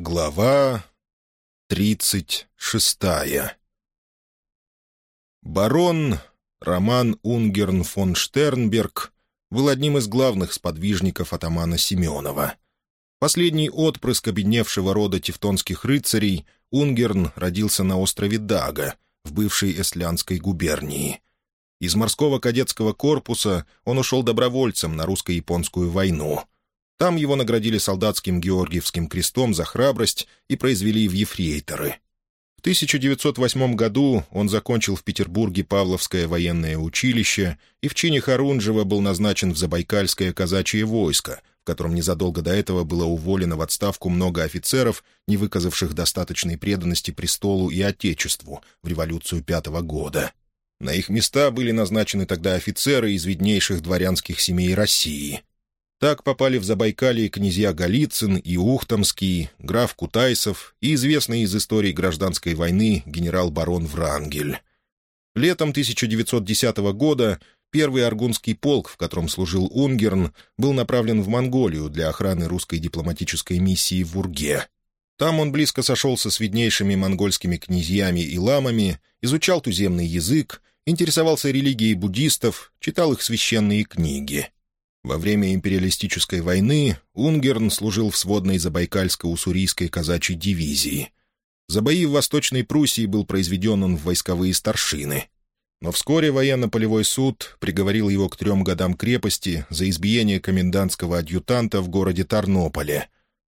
Глава тридцать шестая Барон Роман Унгерн фон Штернберг был одним из главных сподвижников атамана Семенова. Последний отпрыск обедневшего рода тевтонских рыцарей, Унгерн родился на острове Дага, в бывшей Эстлянской губернии. Из морского кадетского корпуса он ушел добровольцем на русско-японскую войну — там его наградили солдатским Георгиевским крестом за храбрость и произвели в ефрейторы. В 1908 году он закончил в Петербурге Павловское военное училище и в чине Харунжева был назначен в Забайкальское казачье войско, в котором незадолго до этого было уволено в отставку много офицеров, не выказавших достаточной преданности престолу и Отечеству в революцию пятого года. На их места были назначены тогда офицеры из виднейших дворянских семей России — так попали в Забайкалье князья Голицын и Ухтомский, граф Кутайсов и известный из истории гражданской войны генерал-барон Врангель. Летом 1910 года первый аргунский полк, в котором служил Унгерн, был направлен в Монголию для охраны русской дипломатической миссии в Урге. Там он близко сошелся с виднейшими монгольскими князьями и ламами, изучал туземный язык, интересовался религией буддистов, читал их священные книги — во время империалистической войны Унгерн служил в сводной Забайкальско-Уссурийской казачьей дивизии. За бои в Восточной Пруссии был произведен он в войсковые старшины. Но вскоре военно-полевой суд приговорил его к трем годам крепости за избиение комендантского адъютанта в городе Тарнополе.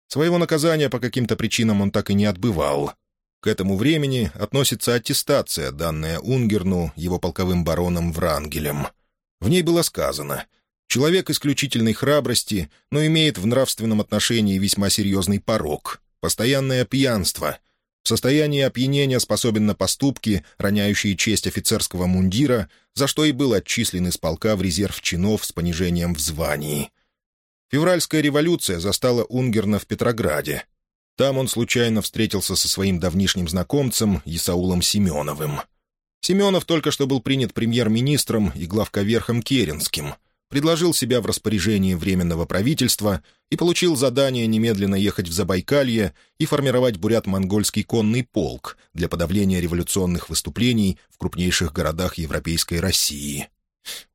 Своего наказания по каким-то причинам он так и не отбывал. К этому времени относится аттестация, данная Унгерну его полковым бароном Врангелем. В ней было сказано — Человек исключительной храбрости, но имеет в нравственном отношении весьма серьезный порог — постоянное пьянство. В состоянии опьянения способен на поступки, роняющие честь офицерского мундира, за что и был отчислен из полка в резерв чинов с понижением в звании. Февральская революция застала Унгерна в Петрограде. Там он случайно встретился со своим давнишним знакомцем Исаулом Семеновым. Семенов только что был принят премьер-министром и главковерхом Керенским — предложил себя в распоряжение Временного правительства и получил задание немедленно ехать в Забайкалье и формировать бурят-монгольский конный полк для подавления революционных выступлений в крупнейших городах Европейской России.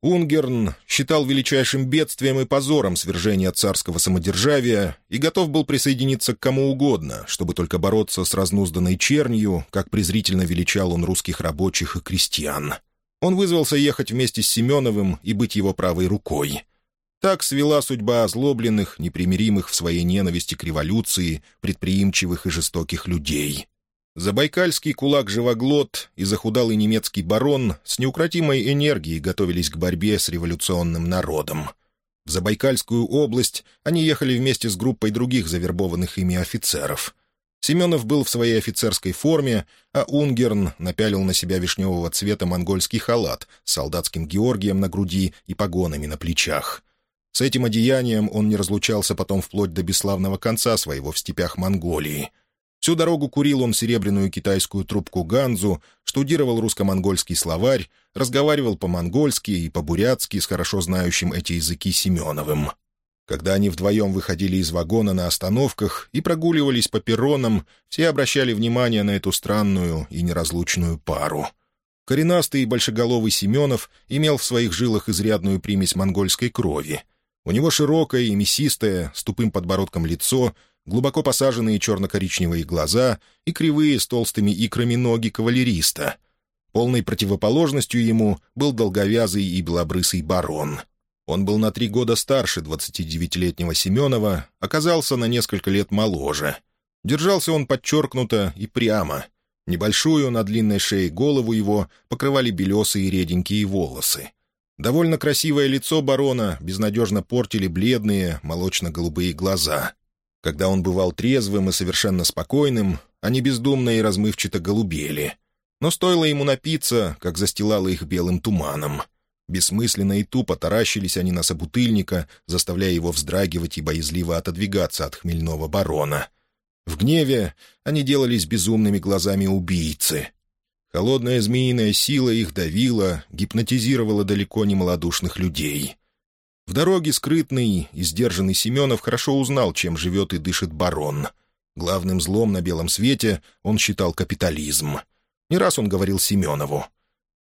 Унгерн считал величайшим бедствием и позором свержения царского самодержавия и готов был присоединиться к кому угодно, чтобы только бороться с разнузданной чернью, как презрительно величал он русских рабочих и крестьян. Он вызвался ехать вместе с Семеновым и быть его правой рукой. Так свела судьба озлобленных, непримиримых в своей ненависти к революции, предприимчивых и жестоких людей. Забайкальский кулак-живоглот и захудалый немецкий барон с неукротимой энергией готовились к борьбе с революционным народом. В Забайкальскую область они ехали вместе с группой других завербованных ими офицеров — Семенов был в своей офицерской форме, а Унгерн напялил на себя вишневого цвета монгольский халат с солдатским Георгием на груди и погонами на плечах. С этим одеянием он не разлучался потом вплоть до бесславного конца своего в степях Монголии. Всю дорогу курил он серебряную китайскую трубку ганзу, штудировал русско-монгольский словарь, разговаривал по-монгольски и по-бурятски с хорошо знающим эти языки Семеновым. Когда они вдвоем выходили из вагона на остановках и прогуливались по перронам, все обращали внимание на эту странную и неразлучную пару. Коренастый и большеголовый Семенов имел в своих жилах изрядную примесь монгольской крови. У него широкое и мясистое, с тупым подбородком лицо, глубоко посаженные черно-коричневые глаза и кривые с толстыми икрами ноги кавалериста. Полной противоположностью ему был долговязый и белобрысый барон — он был на три года старше 29-летнего Семенова, оказался на несколько лет моложе. Держался он подчеркнуто и прямо. Небольшую на длинной шее голову его покрывали белесые реденькие волосы. Довольно красивое лицо барона безнадежно портили бледные, молочно-голубые глаза. Когда он бывал трезвым и совершенно спокойным, они бездумно и размывчато голубели. Но стоило ему напиться, как застилало их белым туманом — Бессмысленно и тупо таращились они на собутыльника, заставляя его вздрагивать и боязливо отодвигаться от хмельного барона. В гневе они делались безумными глазами убийцы. Холодная змеиная сила их давила, гипнотизировала далеко не малодушных людей. В дороге скрытный и сдержанный Семенов хорошо узнал, чем живет и дышит барон. Главным злом на белом свете он считал капитализм. Не раз он говорил Семенову.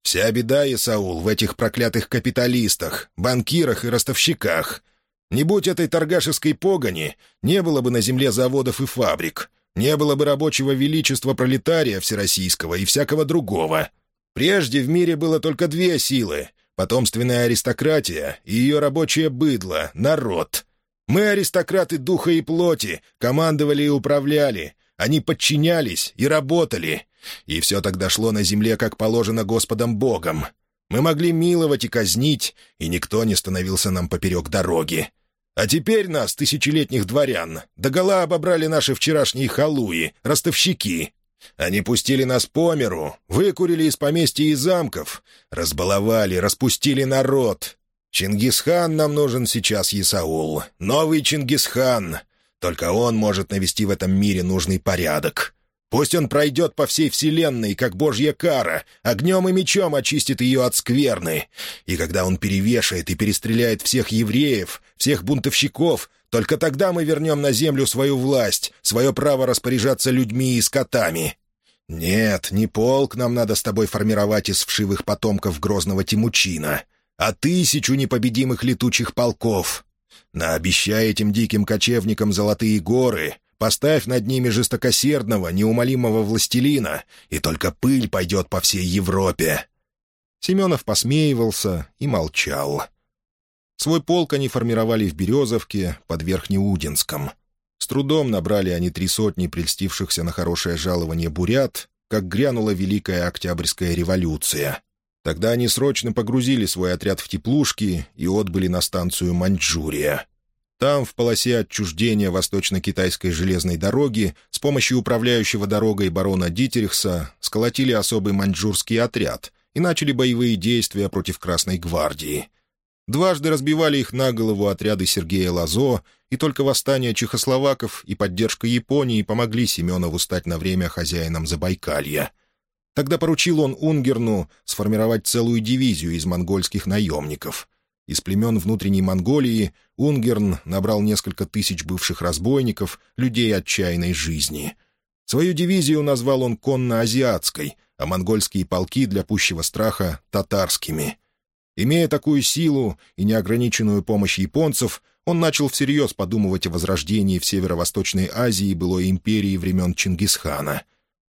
«Вся беда, Исаул, в этих проклятых капиталистах, банкирах и ростовщиках. Не будь этой торгашеской погони, не было бы на земле заводов и фабрик, не было бы рабочего величества пролетария всероссийского и всякого другого. Прежде в мире было только две силы — потомственная аристократия и ее рабочее быдло, народ. Мы, аристократы духа и плоти, командовали и управляли, они подчинялись и работали. И все тогда шло на земле, как положено Господом Богом. Мы могли миловать и казнить, и никто не становился нам поперек дороги. А теперь нас, тысячелетних дворян, догола обобрали наши вчерашние халуи, ростовщики. Они пустили нас по миру, выкурили из поместья и замков, разбаловали, распустили народ. Чингисхан нам нужен сейчас, Исаул. Новый Чингисхан. Только он может навести в этом мире нужный порядок. Пусть он пройдет по всей вселенной, как божья кара, огнем и мечом очистит ее от скверны. И когда он перевешает и перестреляет всех евреев, всех бунтовщиков, только тогда мы вернем на землю свою власть, свое право распоряжаться людьми и скотами. Нет, не полк нам надо с тобой формировать из вшивых потомков грозного Тимучина, а тысячу непобедимых летучих полков. Наобещай этим диким кочевникам золотые горы, Поставь над ними жестокосердного, неумолимого властелина, и только пыль пойдет по всей Европе». Семенов посмеивался и молчал. Свой полк они формировали в Березовке под Верхнеудинском. С трудом набрали они три сотни прельстившихся на хорошее жалование бурят, как грянула Великая Октябрьская революция. Тогда они срочно погрузили свой отряд в теплушки и отбыли на станцию Маньчжурия. Там, в полосе отчуждения восточно-китайской железной дороги, с помощью управляющего дорогой барона Дитерихса сколотили особый маньчжурский отряд и начали боевые действия против Красной гвардии. Дважды разбивали их на голову отряды Сергея Лазо, и только восстание чехословаков и поддержка Японии помогли Семенову стать на время хозяином Забайкалья. Тогда поручил он Унгерну сформировать целую дивизию из монгольских наемников — из племен внутренней Монголии Унгерн набрал несколько тысяч бывших разбойников, людей отчаянной жизни. Свою дивизию назвал он конно-азиатской, а монгольские полки для пущего страха — татарскими. Имея такую силу и неограниченную помощь японцев, он начал всерьез подумывать о возрождении в Северо-Восточной Азии былой империи времен Чингисхана.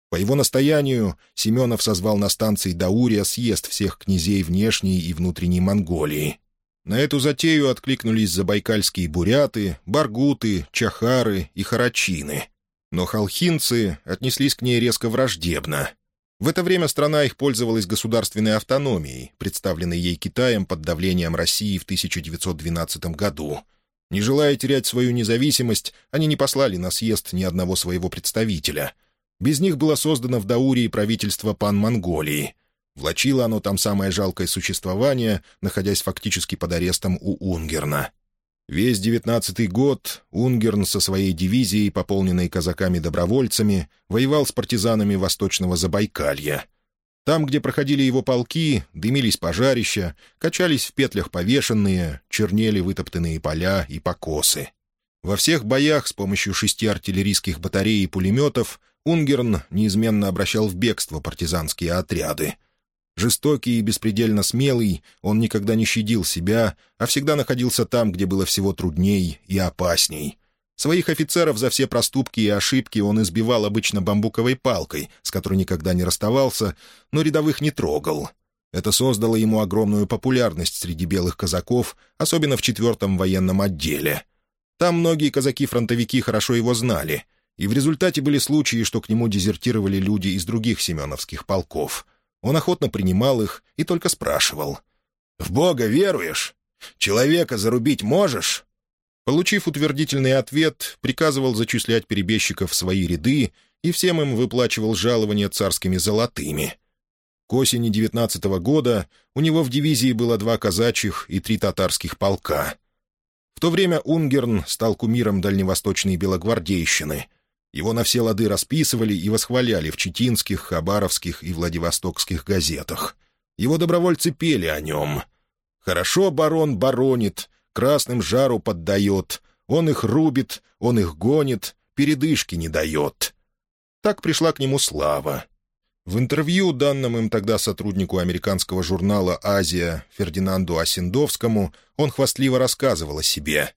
По его настоянию Семенов созвал на станции Даурия съезд всех князей внешней и внутренней Монголии. На эту затею откликнулись забайкальские буряты, баргуты, чахары и харачины. Но халхинцы отнеслись к ней резко враждебно. В это время страна их пользовалась государственной автономией, представленной ей Китаем под давлением России в 1912 году. Не желая терять свою независимость, они не послали на съезд ни одного своего представителя. Без них было создано в Даурии правительство пан-Монголии — Влачило оно там самое жалкое существование, находясь фактически под арестом у Унгерна. Весь девятнадцатый год Унгерн со своей дивизией, пополненной казаками-добровольцами, воевал с партизанами Восточного Забайкалья. Там, где проходили его полки, дымились пожарища, качались в петлях повешенные, чернели вытоптанные поля и покосы. Во всех боях с помощью шести артиллерийских батарей и пулеметов Унгерн неизменно обращал в бегство партизанские отряды — Жестокий и беспредельно смелый, он никогда не щадил себя, а всегда находился там, где было всего трудней и опасней. Своих офицеров за все проступки и ошибки он избивал обычно бамбуковой палкой, с которой никогда не расставался, но рядовых не трогал. Это создало ему огромную популярность среди белых казаков, особенно в четвертом военном отделе. Там многие казаки-фронтовики хорошо его знали, и в результате были случаи, что к нему дезертировали люди из других семеновских полков — он охотно принимал их и только спрашивал. «В Бога веруешь? Человека зарубить можешь?» Получив утвердительный ответ, приказывал зачислять перебежчиков в свои ряды и всем им выплачивал жалования царскими золотыми. К осени девятнадцатого года у него в дивизии было два казачьих и три татарских полка. В то время Унгерн стал кумиром дальневосточной белогвардейщины — его на все лады расписывали и восхваляли в читинских, хабаровских и владивостокских газетах. Его добровольцы пели о нем. «Хорошо барон баронит, красным жару поддает, он их рубит, он их гонит, передышки не дает. Так пришла к нему слава. В интервью, данном им тогда сотруднику американского журнала «Азия» Фердинанду Осиндовскому, он хвастливо рассказывал о себе.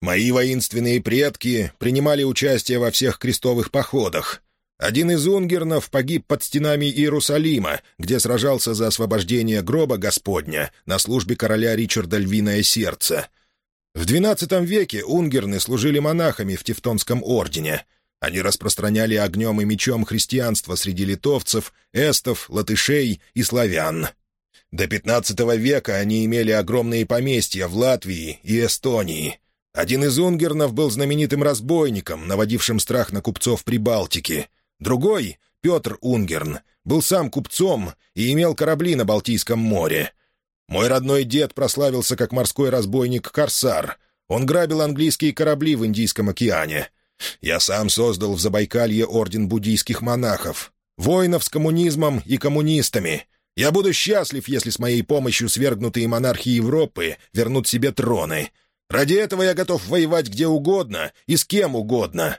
«Мои воинственные предки принимали участие во всех крестовых походах. Один из унгернов погиб под стенами Иерусалима, где сражался за освобождение гроба Господня на службе короля Ричарда Львиное Сердце. В XII веке унгерны служили монахами в Тевтонском ордене — они распространяли огнем и мечом христианство среди литовцев, эстов, латышей и славян. До XV века они имели огромные поместья в Латвии и Эстонии. Один из унгернов был знаменитым разбойником, наводившим страх на купцов Прибалтики. Другой, Петр Унгерн, был сам купцом и имел корабли на Балтийском море. Мой родной дед прославился как морской разбойник-корсар. Он грабил английские корабли в Индийском океане — я сам создал в Забайкалье орден буддийских монахов, воинов с коммунизмом и коммунистами. Я буду счастлив, если с моей помощью свергнутые монархи Европы вернут себе троны. Ради этого я готов воевать где угодно и с кем угодно».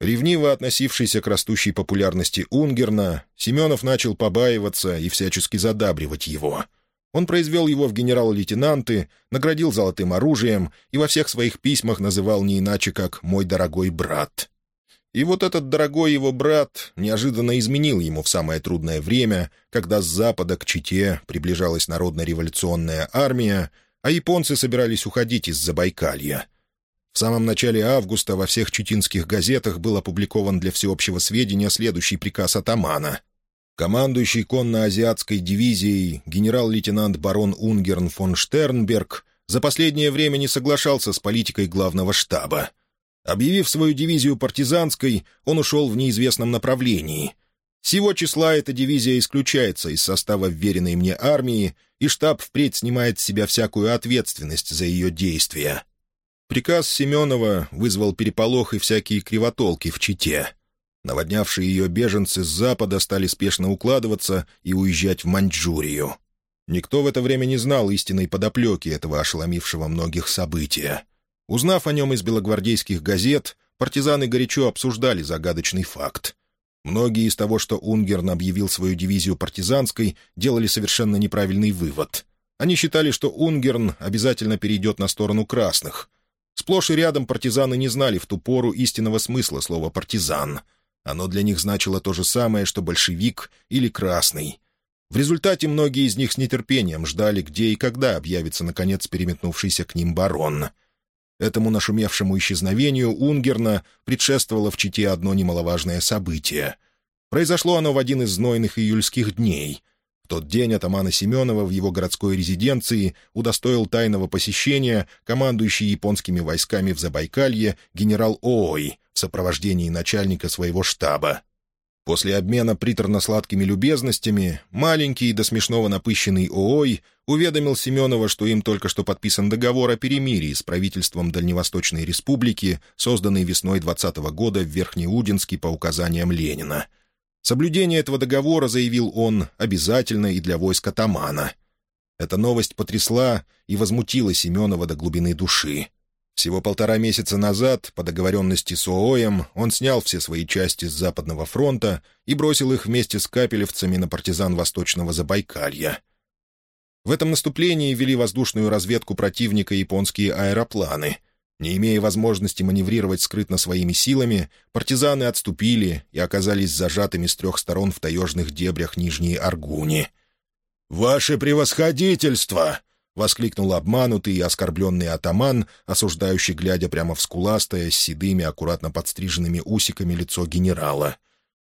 Ревниво относившийся к растущей популярности Унгерна, Семенов начал побаиваться и всячески задабривать его — он произвел его в генерал-лейтенанты, наградил золотым оружием и во всех своих письмах называл не иначе, как «мой дорогой брат». И вот этот дорогой его брат неожиданно изменил ему в самое трудное время, когда с запада к Чите приближалась народно-революционная армия, а японцы собирались уходить из Забайкалья. В самом начале августа во всех читинских газетах был опубликован для всеобщего сведения следующий приказ атамана — Командующий конно-азиатской дивизией генерал-лейтенант барон Унгерн фон Штернберг за последнее время не соглашался с политикой главного штаба. Объявив свою дивизию партизанской, он ушел в неизвестном направлении. Сего числа эта дивизия исключается из состава вверенной мне армии, и штаб впредь снимает с себя всякую ответственность за ее действия. Приказ Семенова вызвал переполох и всякие кривотолки в Чите. Наводнявшие ее беженцы с запада стали спешно укладываться и уезжать в Маньчжурию. Никто в это время не знал истинной подоплеки этого ошеломившего многих события. Узнав о нем из белогвардейских газет, партизаны горячо обсуждали загадочный факт. Многие из того, что Унгерн объявил свою дивизию партизанской, делали совершенно неправильный вывод. Они считали, что Унгерн обязательно перейдет на сторону красных. Сплошь и рядом партизаны не знали в ту пору истинного смысла слова «партизан». Оно для них значило то же самое, что большевик или красный. В результате многие из них с нетерпением ждали, где и когда объявится, наконец, переметнувшийся к ним барон. Этому нашумевшему исчезновению Унгерна предшествовало в Чите одно немаловажное событие. Произошло оно в один из знойных июльских дней. В тот день атамана Семенова в его городской резиденции удостоил тайного посещения командующий японскими войсками в Забайкалье генерал Оои, в сопровождении начальника своего штаба. После обмена приторно-сладкими любезностями маленький до смешного напыщенный ООЙ уведомил Семенова, что им только что подписан договор о перемирии с правительством Дальневосточной Республики, созданный весной 20 -го года в Верхнеудинске по указаниям Ленина. Соблюдение этого договора, заявил он, обязательно и для войск атамана. Эта новость потрясла и возмутила Семенова до глубины души. Всего полтора месяца назад, по договоренности с ООем, он снял все свои части с Западного фронта и бросил их вместе с капелевцами на партизан Восточного Забайкалья. В этом наступлении вели воздушную разведку противника японские аэропланы. Не имея возможности маневрировать скрытно своими силами, партизаны отступили и оказались зажатыми с трех сторон в таежных дебрях Нижней Аргуни. «Ваше превосходительство!» Воскликнул обманутый и оскорбленный атаман, осуждающий, глядя прямо в скуластое, с седыми, аккуратно подстриженными усиками лицо генерала.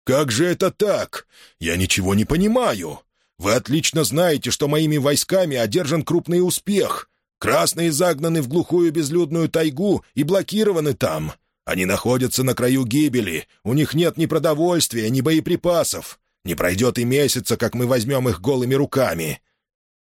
«Как же это так? Я ничего не понимаю. Вы отлично знаете, что моими войсками одержан крупный успех. Красные загнаны в глухую безлюдную тайгу и блокированы там. Они находятся на краю гибели, у них нет ни продовольствия, ни боеприпасов. Не пройдет и месяца, как мы возьмем их голыми руками».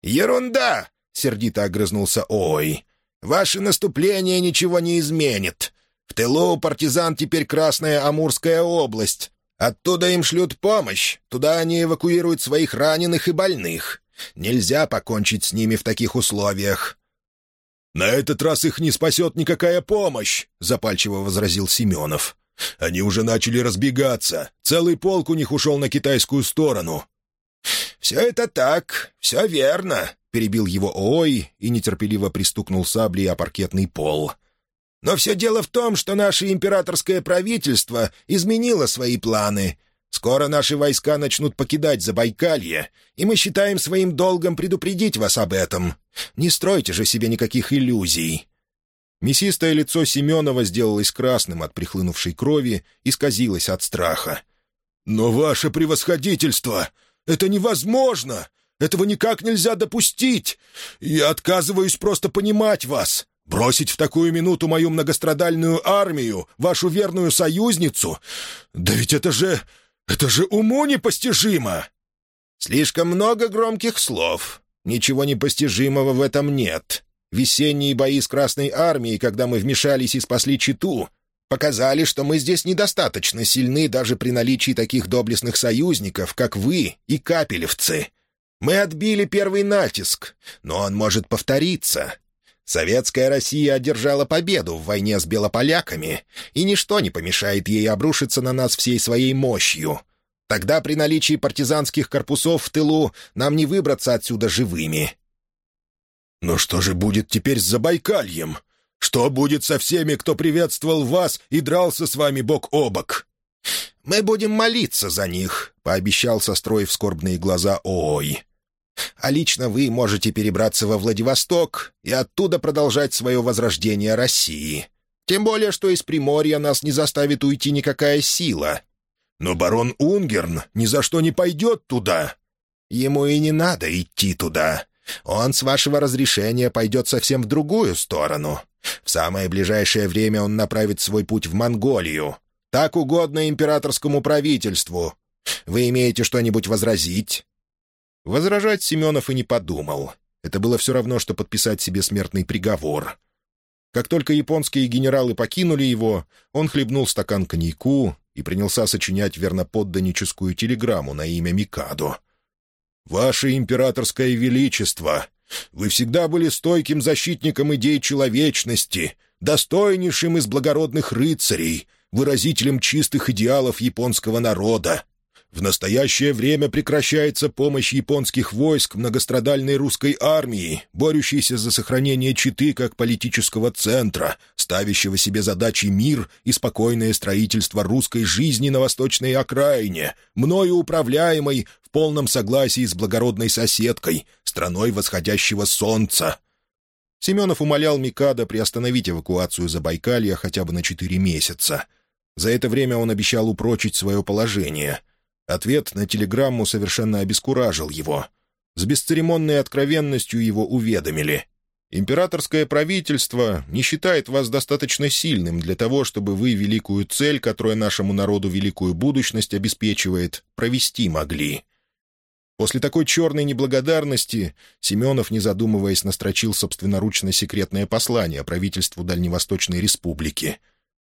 «Ерунда! — сердито огрызнулся Ой. «Ваше наступление ничего не изменит. В тылу партизан теперь Красная Амурская область. Оттуда им шлют помощь, туда они эвакуируют своих раненых и больных. Нельзя покончить с ними в таких условиях». «На этот раз их не спасет никакая помощь», — запальчиво возразил Семенов. Они уже начали разбегаться. Целый полк у них ушел на китайскую сторону». «Все это так, все верно», — перебил его Ой и нетерпеливо пристукнул саблей о паркетный пол. «Но все дело в том, что наше императорское правительство изменило свои планы. Скоро наши войска начнут покидать Забайкалье, и мы считаем своим долгом предупредить вас об этом. Не стройте же себе никаких иллюзий». Мясистое лицо Семенова сделалось красным от прихлынувшей крови и сказилось от страха. «Но ваше превосходительство! Это невозможно! Этого никак нельзя допустить! Я отказываюсь просто понимать вас! Бросить в такую минуту мою многострадальную армию, вашу верную союзницу? Да ведь это же... это же уму непостижимо!» «Слишком много громких слов. Ничего непостижимого в этом нет. Весенние бои с Красной Армией, когда мы вмешались и спасли Читу, показали, что мы здесь недостаточно сильны даже при наличии таких доблестных союзников, как вы и капелевцы. Мы отбили первый натиск, но он может повториться. Советская Россия одержала победу в войне с белополяками, и ничто не помешает ей обрушиться на нас всей своей мощью. Тогда при наличии партизанских корпусов в тылу нам не выбраться отсюда живыми. «Но что же будет теперь с Забайкальем? Что будет со всеми, кто приветствовал вас и дрался с вами бок о бок?» «Мы будем молиться за них», — пообещал, состроив скорбные глаза Ой. «А лично вы можете перебраться во Владивосток и оттуда продолжать свое возрождение России. Тем более, что из Приморья нас не заставит уйти никакая сила». «Но барон Унгерн ни за что не пойдет туда». «Ему и не надо идти туда. Он, с вашего разрешения, пойдет совсем в другую сторону. В самое ближайшее время он направит свой путь в Монголию. Так угодно императорскому правительству. Вы имеете что-нибудь возразить?» Возражать Семенов и не подумал. Это было все равно, что подписать себе смертный приговор. Как только японские генералы покинули его, он хлебнул стакан коньяку и принялся сочинять верноподданническую телеграмму на имя Микадо — «Ваше императорское величество, вы всегда были стойким защитником идей человечности, достойнейшим из благородных рыцарей, выразителем чистых идеалов японского народа. В настоящее время прекращается помощь японских войск многострадальной русской армии, борющейся за сохранение Читы как политического центра, ставящего себе задачи мир и спокойное строительство русской жизни на восточной окраине, мною управляемой в полном согласии с благородной соседкой, страной восходящего солнца. Семенов умолял Микада приостановить эвакуацию Забайкалья хотя бы на четыре месяца. За это время он обещал упрочить свое положение — Ответ на телеграмму совершенно обескуражил его. С бесцеремонной откровенностью его уведомили. «Императорское правительство не считает вас достаточно сильным для того, чтобы вы великую цель, которая нашему народу великую будущность обеспечивает, провести могли». После такой черной неблагодарности Семенов, не задумываясь, настрочил собственноручно секретное послание правительству Дальневосточной Республики.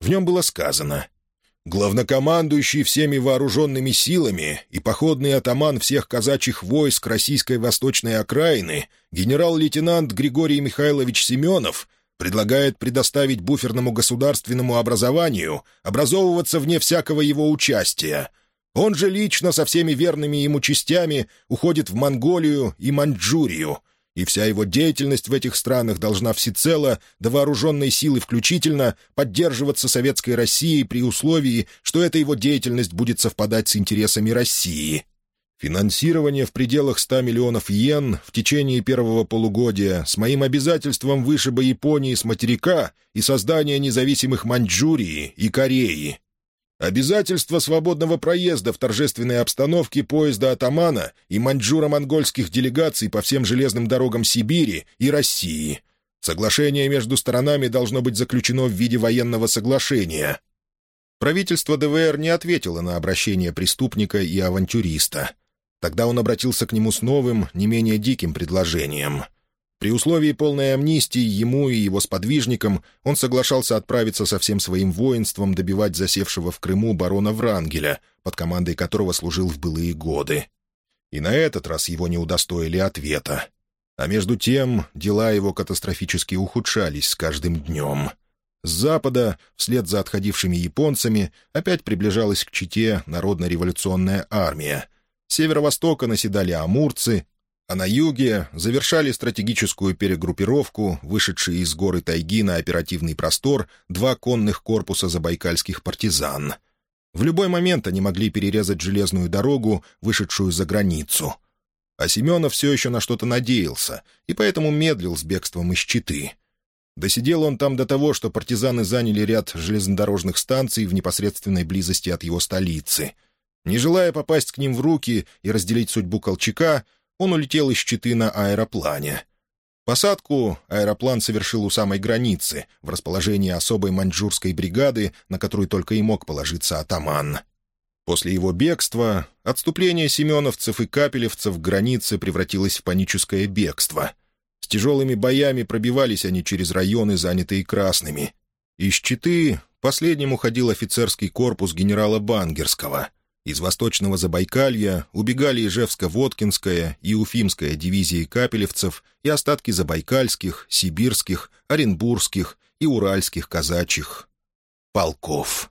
В нем было сказано — главнокомандующий всеми вооруженными силами и походный атаман всех казачьих войск российской восточной окраины, генерал-лейтенант Григорий Михайлович Семенов, предлагает предоставить буферному государственному образованию образовываться вне всякого его участия. Он же лично со всеми верными ему частями уходит в Монголию и Маньчжурию — и вся его деятельность в этих странах должна всецело, до вооруженной силы включительно, поддерживаться Советской Россией при условии, что эта его деятельность будет совпадать с интересами России. Финансирование в пределах 100 миллионов йен в течение первого полугодия с моим обязательством вышиба Японии с материка и создания независимых Маньчжурии и Кореи. Обязательство свободного проезда в торжественной обстановке поезда атамана и маньчжуро-монгольских делегаций по всем железным дорогам Сибири и России. Соглашение между сторонами должно быть заключено в виде военного соглашения. Правительство ДВР не ответило на обращение преступника и авантюриста. Тогда он обратился к нему с новым, не менее диким предложением — при условии полной амнистии ему и его сподвижникам он соглашался отправиться со всем своим воинством добивать засевшего в Крыму барона Врангеля, под командой которого служил в былые годы. И на этот раз его не удостоили ответа. А между тем дела его катастрофически ухудшались с каждым днем. С запада, вслед за отходившими японцами, опять приближалась к Чите Народно-революционная армия. С северо-востока наседали амурцы, а на юге завершали стратегическую перегруппировку, вышедшие из горы тайги на оперативный простор, два конных корпуса забайкальских партизан. В любой момент они могли перерезать железную дорогу, вышедшую за границу. А Семенов все еще на что-то надеялся, и поэтому медлил с бегством из Читы. Досидел он там до того, что партизаны заняли ряд железнодорожных станций в непосредственной близости от его столицы. Не желая попасть к ним в руки и разделить судьбу Колчака, он улетел из Читы на аэроплане. Посадку аэроплан совершил у самой границы, в расположении особой маньчжурской бригады, на которую только и мог положиться атаман. После его бегства отступление семеновцев и капелевцев к границе превратилось в паническое бегство. С тяжелыми боями пробивались они через районы, занятые красными. Из Читы последним уходил офицерский корпус генерала Бангерского — из восточного Забайкалья убегали Ижевско-Воткинская и Уфимская дивизии капелевцев и остатки забайкальских, сибирских, оренбургских и уральских казачьих полков.